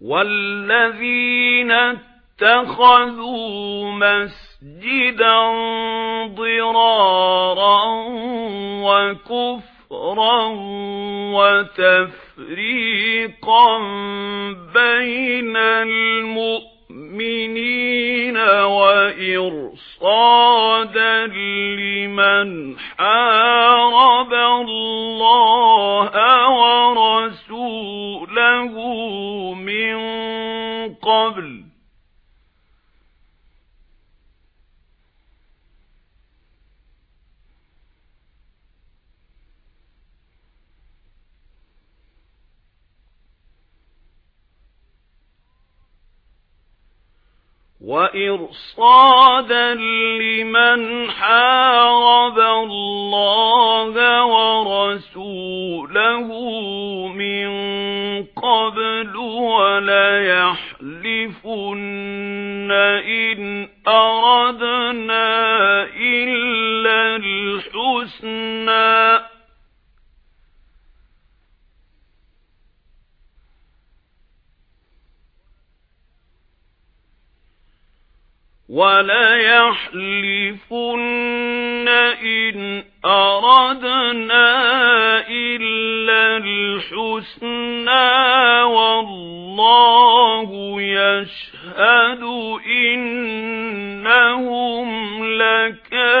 وَالَّذِينَ اتَّخَذُوا مَسْجِدًا ضِرَارًا وَكُفْرًا وَتَفْرِيقًا بَيْنَ الْمُؤْمِنِينَ وَإِرْصَادًا لِمَنْ حَارَبَ اللَّهَ وَرَسُولَهُ مِنْ قَبْلُ وَإِرْصَادًا لِمَنْ حَارَبَ اللَّهَ وَرَسُولَهُ مِنْ قَبْلُ وَلَيَحْلِفُنَّ إِنْ وَلَيَحْلِفُنَّ إِنْ أَرَدْنَا إِلَّا الْحُسْنَى وَاللَّهُ يَشْهَدُ إِنَّهُمْ لَكَاذِبُونَ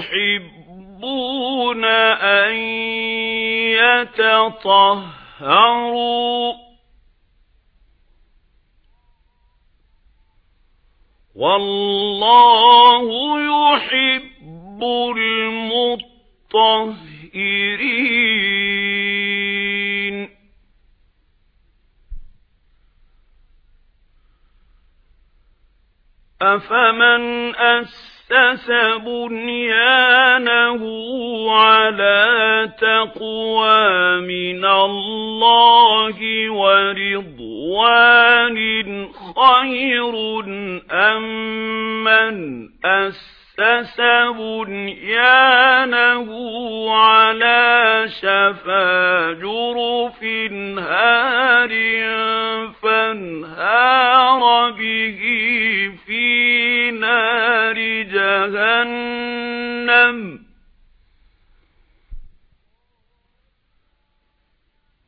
يُحِبُّونَ أَن يَتَطَهَّرُوا. وَاللَّهُ يُحِبُّ الْمُطَّهِّرِينَ. أَفَمَنْ أَسَّسَ بُنْيَانَهُ عَلَى تَقْوَى مِنَ اللَّهِ وَرِضْوَانٍ خَيْرٌ أَمَّنْ مَنْ أَسَّسَ بُنْيَانَهُ عَلَى شَفَا جُرُفٍ هَارٍ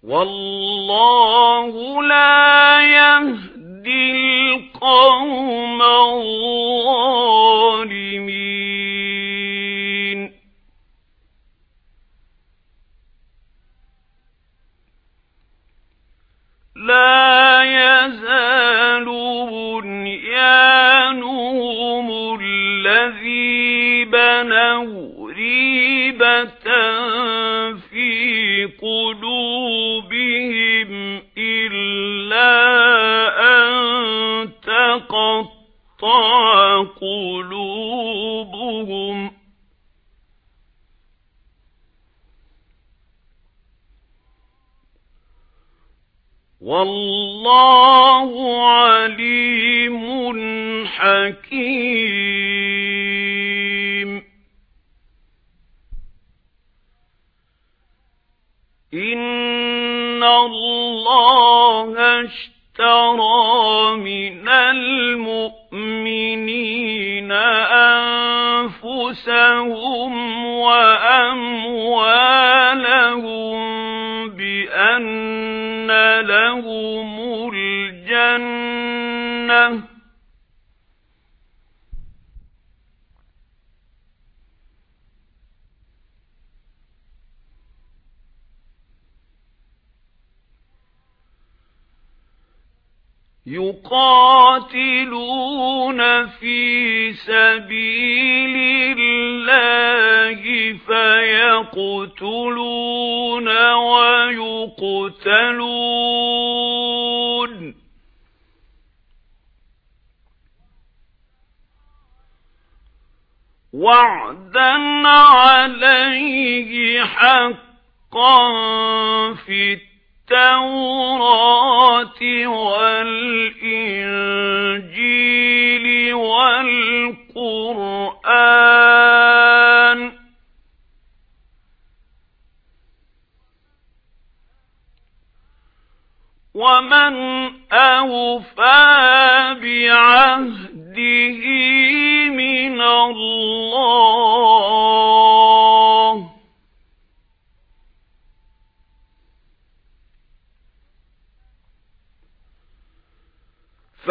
وَاللَّهُ لَا يَهْدِي الْقَوْمَ الظَّالِمِينَ. لَا يَزَالُ بُنْيَانُهُمُ الَّذِي بَنَوْا رِيبَةً فِي قُلُوبِهِمْ إِلَّا أَن تَقَطَّعَ قُلُوبُهُمْ. وَاللَّهُ عَلِيمٌ حَكِيمٌ. ترى من المؤمنين أنفسهم وأموالهم بأن لهم الجنة يقاتلون في سبيل الله فيقتلون ويقتلون. وعدا عليه حقا في التوراة والإنجيل والقرآن. ومن أوفى بعهده من الله